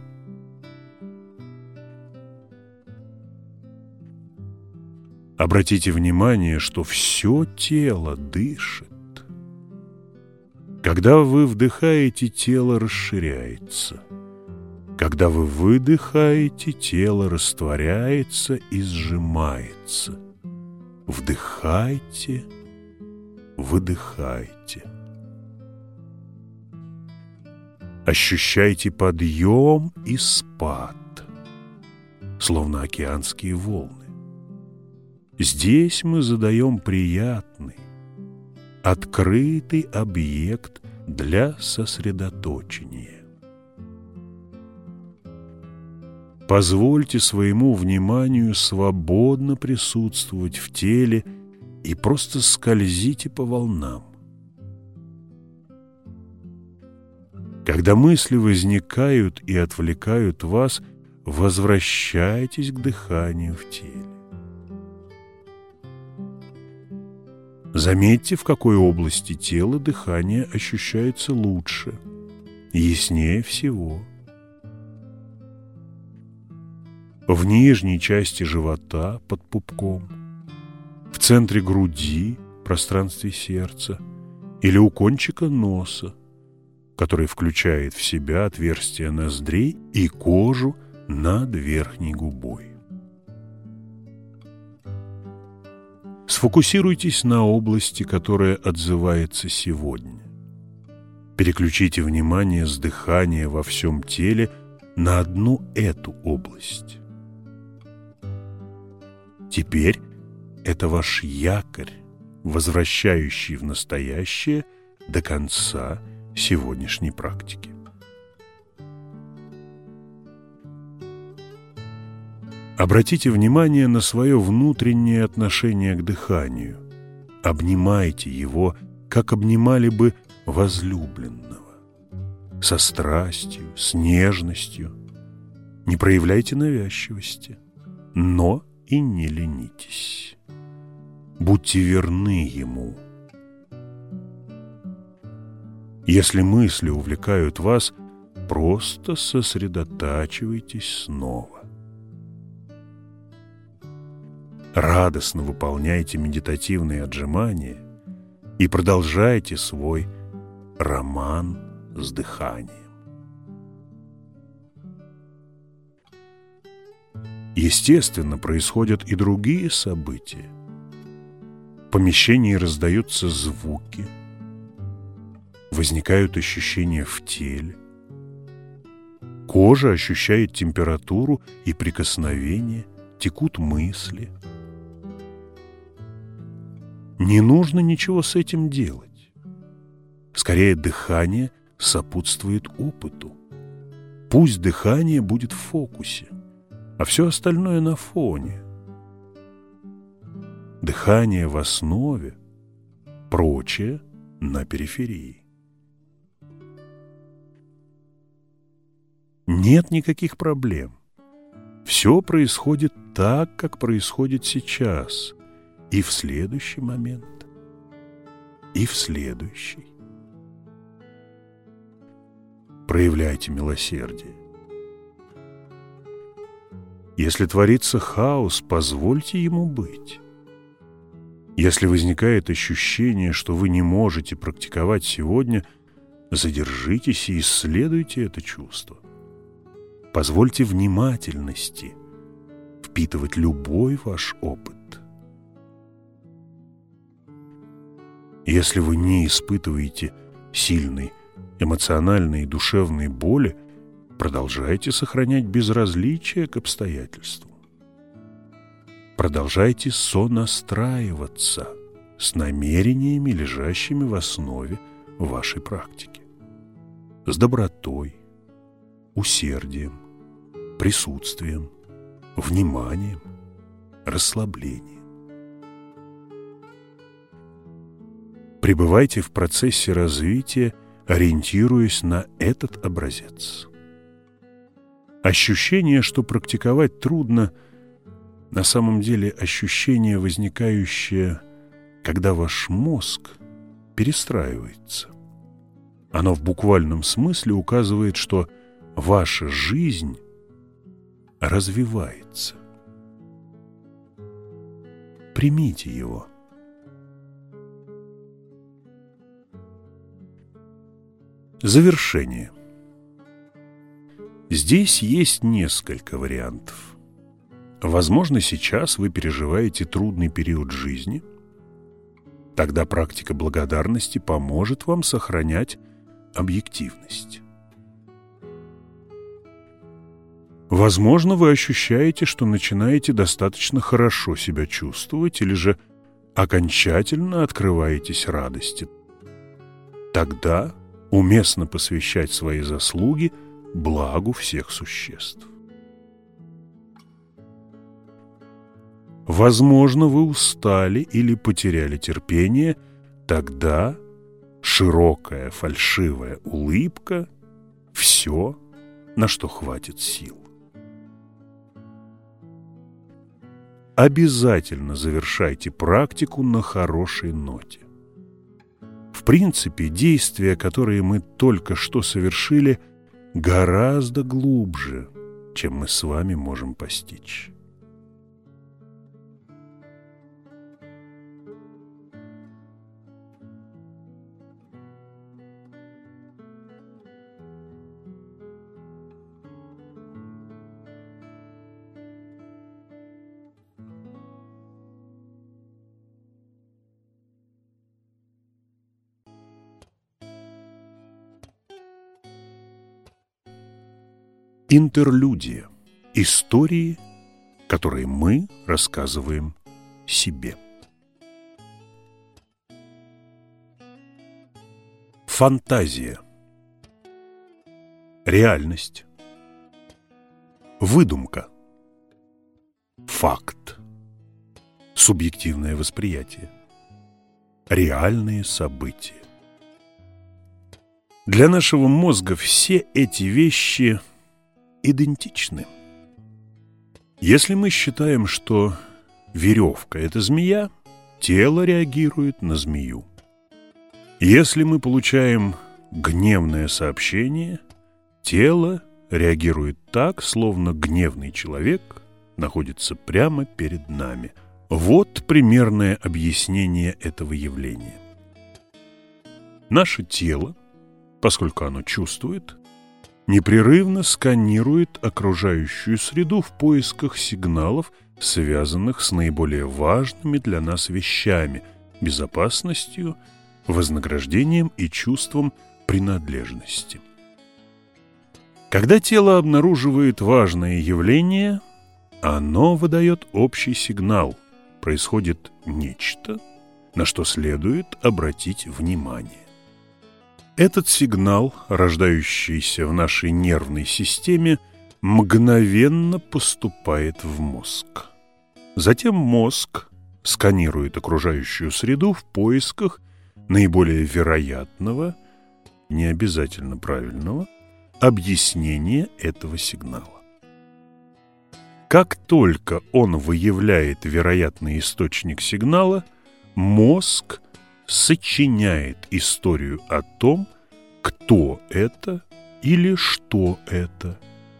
Обратите внимание, что все тело дышит. Когда вы вдыхаете, тело расширяется. Когда вы выдыхаете, тело растворяется и сжимается. Вдыхайте, выдыхайте. Ощущайте подъем и спад, словно океанские волны. Здесь мы задаем приятный, открытый объект для сосредоточения. Позвольте своему вниманию свободно присутствовать в теле и просто скользите по волнам. Когда мысли возникают и отвлекают вас, возвращайтесь к дыханию в теле. Заметьте, в какой области тела дыхание ощущается лучше, яснее всего. В нижней части живота под пупком, в центре груди, пространстве сердца или у кончика носа, который включает в себя отверстие ноздрей и кожу над верхней губой. Сфокусируйтесь на области, которая отзывается сегодня. Переключите внимание с дыхания во всем теле на одну эту область. Теперь это ваш якорь, возвращающий в настоящее до конца сегодняшней практики. Обратите внимание на свое внутреннее отношение к дыханию. Обнимайте его, как обнимали бы возлюбленного. Со страстью, с нежностью. Не проявляйте навязчивости, но и не ленитесь. Будьте верны ему. Если мысли увлекают вас, просто сосредотачивайтесь снова. радостно выполняйте медитативные отжимания и продолжайте свой роман с дыханием. Естественно, происходят и другие события. В помещении раздаются звуки, возникают ощущения в теле, кожа ощущает температуру и прикосновение, текут мысли – не нужно ничего с этим делать. Скорее, дыхание сопутствует опыту. Пусть дыхание будет в фокусе, а все остальное на фоне. Дыхание в основе, прочее на периферии. Нет никаких проблем. Все происходит так, как происходит сейчас – и в следующий момент, и в следующий. Проявляйте милосердие. Если творится хаос, позвольте ему быть. Если возникает ощущение, что вы не можете практиковать сегодня, задержитесь и исследуйте это чувство. Позвольте внимательности впитывать любой ваш опыт. Если вы не испытываете сильной эмоциональной и душевной боли, продолжайте сохранять безразличие к обстоятельствам. Продолжайте сонастраиваться с намерениями, лежащими в основе вашей практики. С добротой, усердием, присутствием, вниманием, расслаблением. Пребывайте в процессе развития, ориентируясь на этот образец. Ощущение, что практиковать трудно, на самом деле ощущение, возникающее, когда ваш мозг перестраивается. Оно в буквальном смысле указывает, что ваша жизнь развивается. примите его. Завершение. Здесь есть несколько вариантов. Возможно, сейчас вы переживаете трудный период жизни. Тогда практика благодарности поможет вам сохранять объективность. Возможно, вы ощущаете, что начинаете достаточно хорошо себя чувствовать или же окончательно открываетесь радости. Тогда уместно посвящать свои заслуги благу всех существ. Возможно, вы устали или потеряли терпение, тогда широкая фальшивая улыбка – все, на что хватит сил. Обязательно завершайте практику на хорошей ноте. В принципе, действия, которые мы только что совершили, гораздо глубже, чем мы с вами можем постичь. Интерлюдия. Истории, которые мы рассказываем себе. Фантазия. Реальность. Выдумка. Факт. Субъективное восприятие. Реальные события. Для нашего мозга все эти вещи – идентичны. Если мы считаем, что веревка – это змея, тело реагирует на змею. Если мы получаем гневное сообщение, тело реагирует так, словно гневный человек находится прямо перед нами. Вот примерное объяснение этого явления. Наше тело, поскольку оно чувствует, непрерывно сканирует окружающую среду в поисках сигналов, связанных с наиболее важными для нас вещами – безопасностью, вознаграждением и чувством принадлежности. Когда тело обнаруживает важное явление, оно выдает общий сигнал, происходит нечто, на что следует обратить внимание. Этот сигнал, рождающийся в нашей нервной системе, мгновенно поступает в мозг. Затем мозг сканирует окружающую среду в поисках наиболее вероятного, не обязательно правильного, объяснения этого сигнала. Как только он выявляет вероятный источник сигнала, мозг сочиняет историю о том, кто это или что это,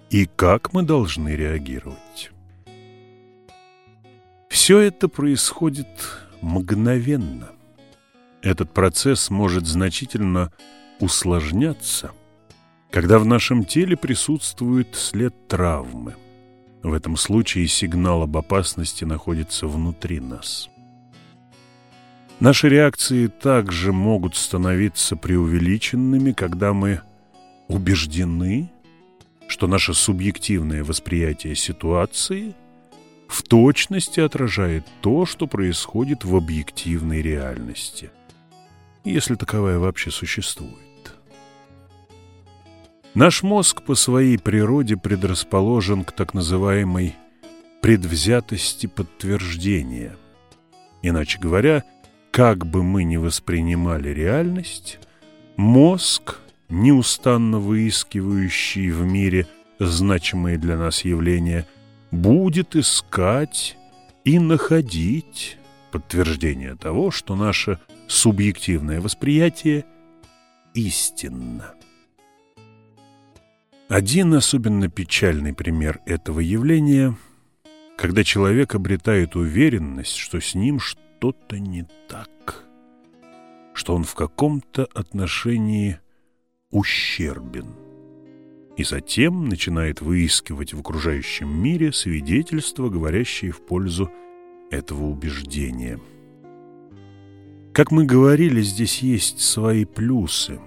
и как мы должны реагировать. Все это происходит мгновенно. Этот процесс может значительно усложняться, когда в нашем теле присутствует след травмы. В этом случае сигнал об опасности находится внутри нас. Наши реакции также могут становиться преувеличенными, когда мы убеждены, что наше субъективное восприятие ситуации в точности отражает то, что происходит в объективной реальности, если таковая вообще существует. Наш мозг по своей природе предрасположен к так называемой предвзятости подтверждения. Иначе говоря, как бы мы ни воспринимали реальность, мозг, неустанно выискивающий в мире значимые для нас явления, будет искать и находить подтверждение того, что наше субъективное восприятие истинно. Один особенно печальный пример этого явления когда человек обретает уверенность, что с ним что-то не так, что он в каком-то отношении ущербен, и затем начинает выискивать в окружающем мире свидетельства, говорящие в пользу этого убеждения. Как мы говорили, здесь есть свои плюсы.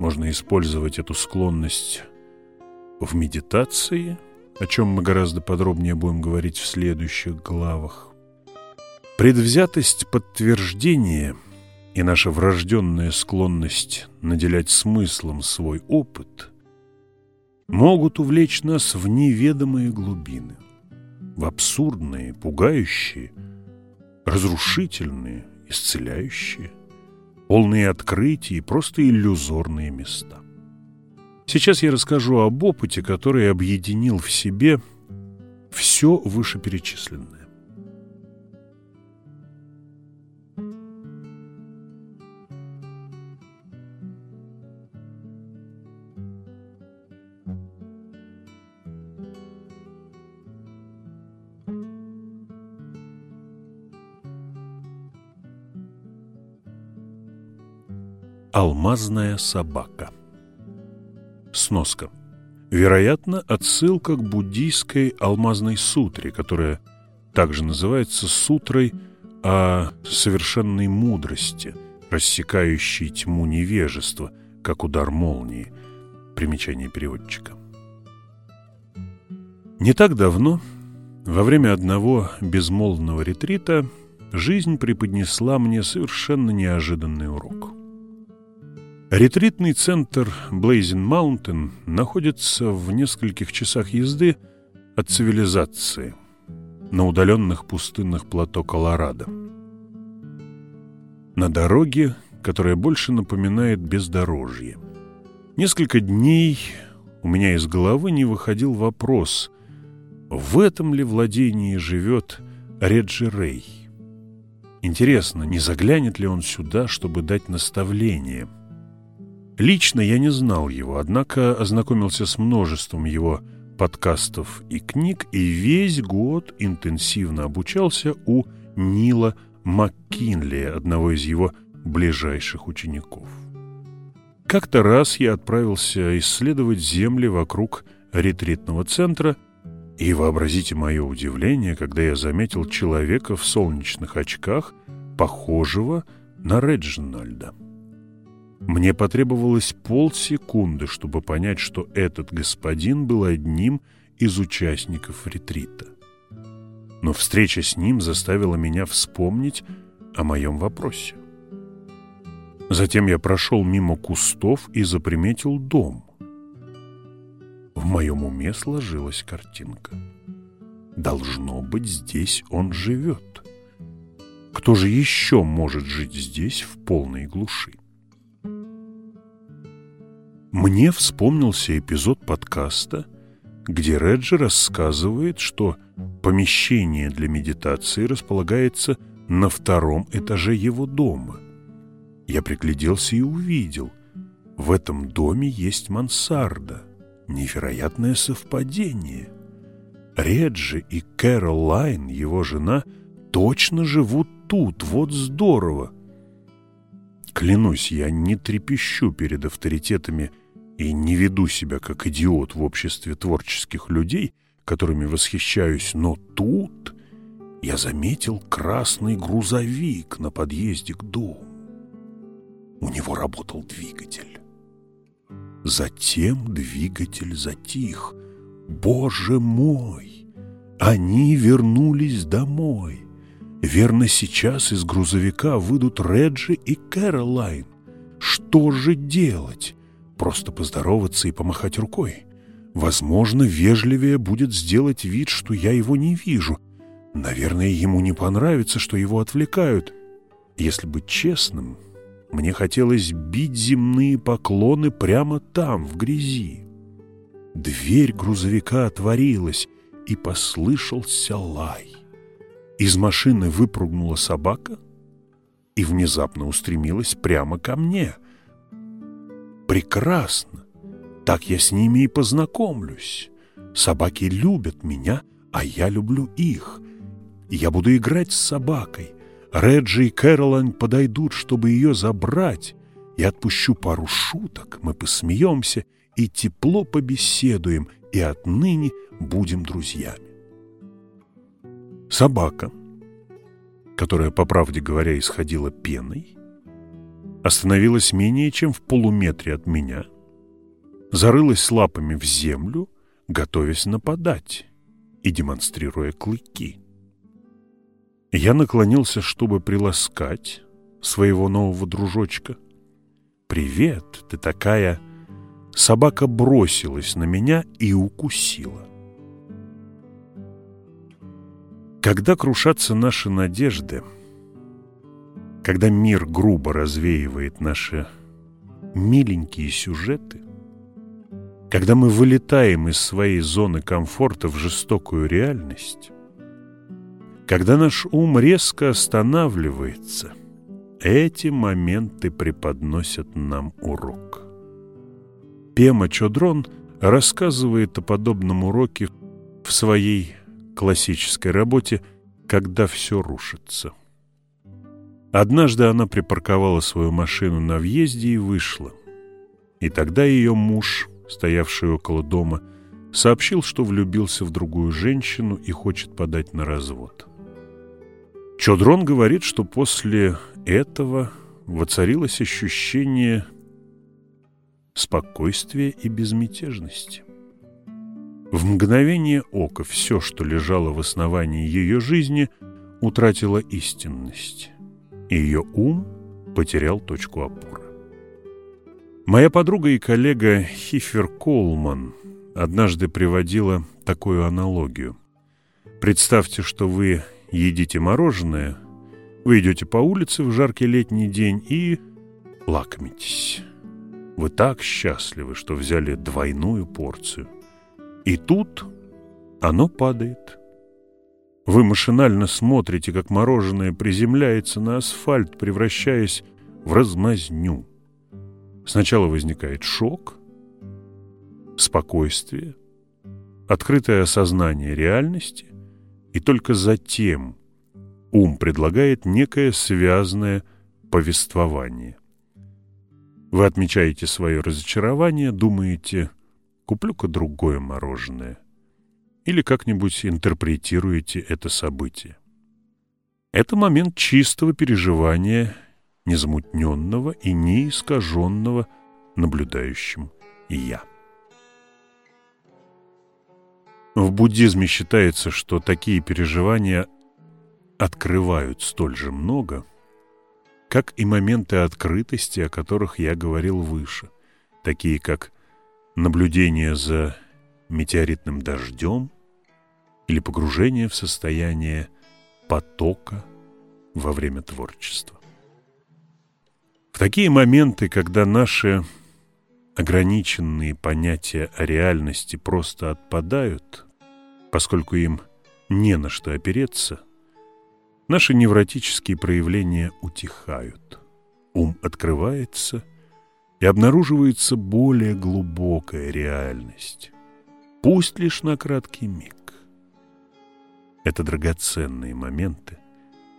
Можно использовать эту склонность в медитации – о чем мы гораздо подробнее будем говорить в следующих главах. Предвзятость подтверждения и наша врожденная склонность наделять смыслом свой опыт могут увлечь нас в неведомые глубины, в абсурдные, пугающие, разрушительные, исцеляющие, полные открытий и просто иллюзорные места. Сейчас я расскажу об опыте, который объединил в себе все вышеперечисленное. Алмазная собака Сноска. Вероятно, отсылка к буддийской алмазной сутре, которая также называется сутрой о совершенной мудрости, рассекающей тьму невежества, как удар молнии. Примечание переводчика. Не так давно, во время одного безмолвного ретрита, жизнь преподнесла мне совершенно неожиданный урок – Ретритный центр Блейзин Маунтин находится в нескольких часах езды от цивилизации на удаленных пустынных плато Колорадо. На дороге, которая больше напоминает бездорожье. Несколько дней у меня из головы не выходил вопрос, в этом ли владении живет Реджи Рей. Интересно, не заглянет ли он сюда, чтобы дать наставление – Лично я не знал его, однако ознакомился с множеством его подкастов и книг и весь год интенсивно обучался у Нила МакКинли, одного из его ближайших учеников. Как-то раз я отправился исследовать земли вокруг ретритного центра, и вообразите мое удивление, когда я заметил человека в солнечных очках, похожего на Реджинальда. Мне потребовалось полсекунды, чтобы понять, что этот господин был одним из участников ретрита. Но встреча с ним заставила меня вспомнить о моем вопросе. Затем я прошел мимо кустов и заприметил дом. В моем уме сложилась картинка. Должно быть, здесь он живет. Кто же еще может жить здесь в полной глуши? Мне вспомнился эпизод подкаста, где Реджи рассказывает, что помещение для медитации располагается на втором этаже его дома. Я пригляделся и увидел. В этом доме есть мансарда. Невероятное совпадение. Реджи и Кэролайн, его жена, точно живут тут. Вот здорово. Клянусь, я не трепещу перед авторитетами и не веду себя как идиот в обществе творческих людей, которыми восхищаюсь, но тут я заметил красный грузовик на подъезде к дому. У него работал двигатель. Затем двигатель затих. Боже мой! Они вернулись домой. Верно, сейчас из грузовика выйдут Реджи и Кэролайн. Что же делать? Просто поздороваться и помахать рукой. Возможно, вежливее будет сделать вид, что я его не вижу. Наверное, ему не понравится, что его отвлекают. Если быть честным, мне хотелось бить земные поклоны прямо там, в грязи. Дверь грузовика отворилась, и послышался лай. Из машины выпрыгнула собака и внезапно устремилась прямо ко мне — прекрасно. Так я с ними и познакомлюсь. Собаки любят меня, а я люблю их. Я буду играть с собакой. Реджи и Кэролайн подойдут, чтобы ее забрать. Я отпущу пару шуток, мы посмеемся и тепло побеседуем, и отныне будем друзьями. Собака, которая, по правде говоря, исходила пеной, остановилась менее чем в полуметре от меня, зарылась лапами в землю, готовясь нападать и демонстрируя клыки. Я наклонился, чтобы приласкать своего нового дружочка. «Привет, ты такая...» Собака бросилась на меня и укусила. Когда крушатся наши надежды, когда мир грубо развеивает наши миленькие сюжеты, когда мы вылетаем из своей зоны комфорта в жестокую реальность, когда наш ум резко останавливается, эти моменты преподносят нам урок. Пема Чодрон рассказывает о подобном уроке в своей классической работе «Когда все рушится». Однажды она припарковала свою машину на въезде и вышла. И тогда ее муж стоявший около дома, сообщил, что влюбился в другую женщину и хочет подать на развод. Чодрон говорит, что после этого воцарилось ощущение спокойствия и безмятежности. В мгновение ока все, что лежало в основании ее жизни, утратило истинность, и ее ум потерял точку опоры. Моя подруга и коллега Хифер Колман однажды приводила такую аналогию. Представьте, что вы едите мороженое, вы идете по улице в жаркий летний день и лакомитесь. Вы так счастливы, что взяли двойную порцию. И тут оно падает. Вы машинально смотрите, как мороженое приземляется на асфальт, превращаясь в размазню. Сначала возникает шок, спокойствие, открытое осознание реальности, и только затем ум предлагает некое связанное повествование. Вы отмечаете свое разочарование, думаете, куплю-ка другое мороженое, или как-нибудь интерпретируете это событие. Это момент чистого переживания незамутненного и неискаженного наблюдающим «я». В буддизме считается, что такие переживания открывают столь же много, как и моменты открытости, о которых я говорил выше, такие как наблюдение за метеоритным дождем или погружение в состояние потока во время творчества. В такие моменты, когда наши ограниченные понятия о реальности просто отпадают, поскольку им не на что опереться, наши невротические проявления утихают. Ум открывается, и обнаруживается более глубокая реальность, пусть лишь на краткий миг. Это драгоценные моменты,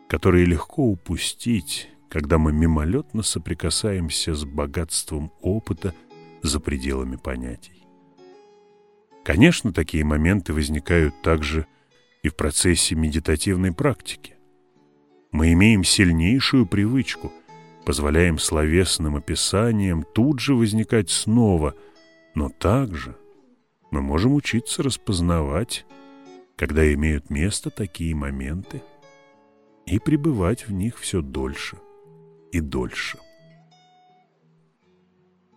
которые легко упустить, когда мы мимолетно соприкасаемся с богатством опыта за пределами понятий. Конечно, такие моменты возникают также и в процессе медитативной практики. Мы имеем сильнейшую привычку, позволяем словесным описаниям тут же возникать снова, но также мы можем учиться распознавать, когда имеют место такие моменты, и пребывать в них все дольше – и дольше.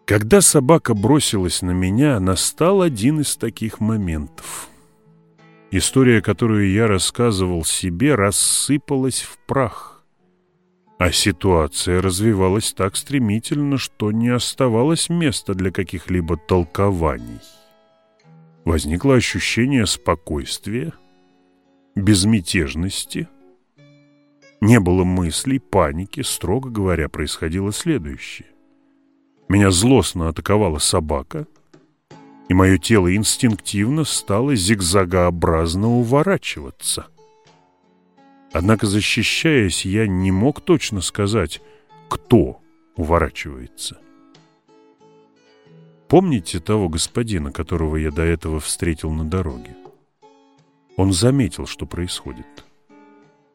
Когда собака бросилась на меня, настал один из таких моментов. История, которую я рассказывал себе, рассыпалась в прах, а ситуация развивалась так стремительно, что не оставалось места для каких-либо толкований. Возникло ощущение спокойствия, безмятежности – не было мыслей, паники, строго говоря, происходило следующее. Меня злостно атаковала собака. и мое тело инстинктивно стало зигзагообразно уворачиваться. Однако, защищаясь, я не мог точно сказать, кто уворачивается. Помните того господина, которого я до этого встретил на дороге? Он заметил, что происходит.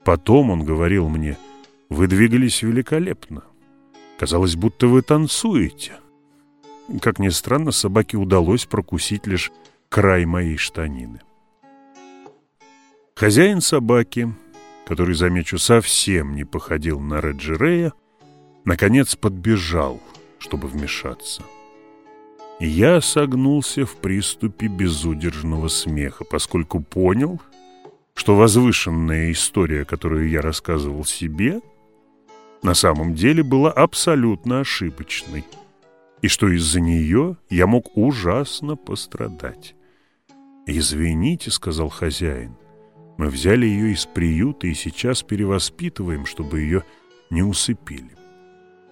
Потом он говорил мне, вы двигались великолепно. Казалось, будто вы танцуете. Как ни странно, собаке удалось прокусить лишь край моей штанины. Хозяин собаки, который, замечу, совсем не походил на Реджирея, наконец подбежал, чтобы вмешаться. Я согнулся в приступе безудержного смеха, поскольку понял, что возвышенная история, которую я рассказывал себе, на самом деле была абсолютно ошибочной, и что из-за нее я мог ужасно пострадать. «Извините», — сказал хозяин, — «мы взяли ее из приюта и сейчас перевоспитываем, чтобы ее не усыпили.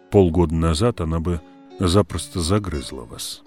Полгода назад она бы запросто загрызла вас».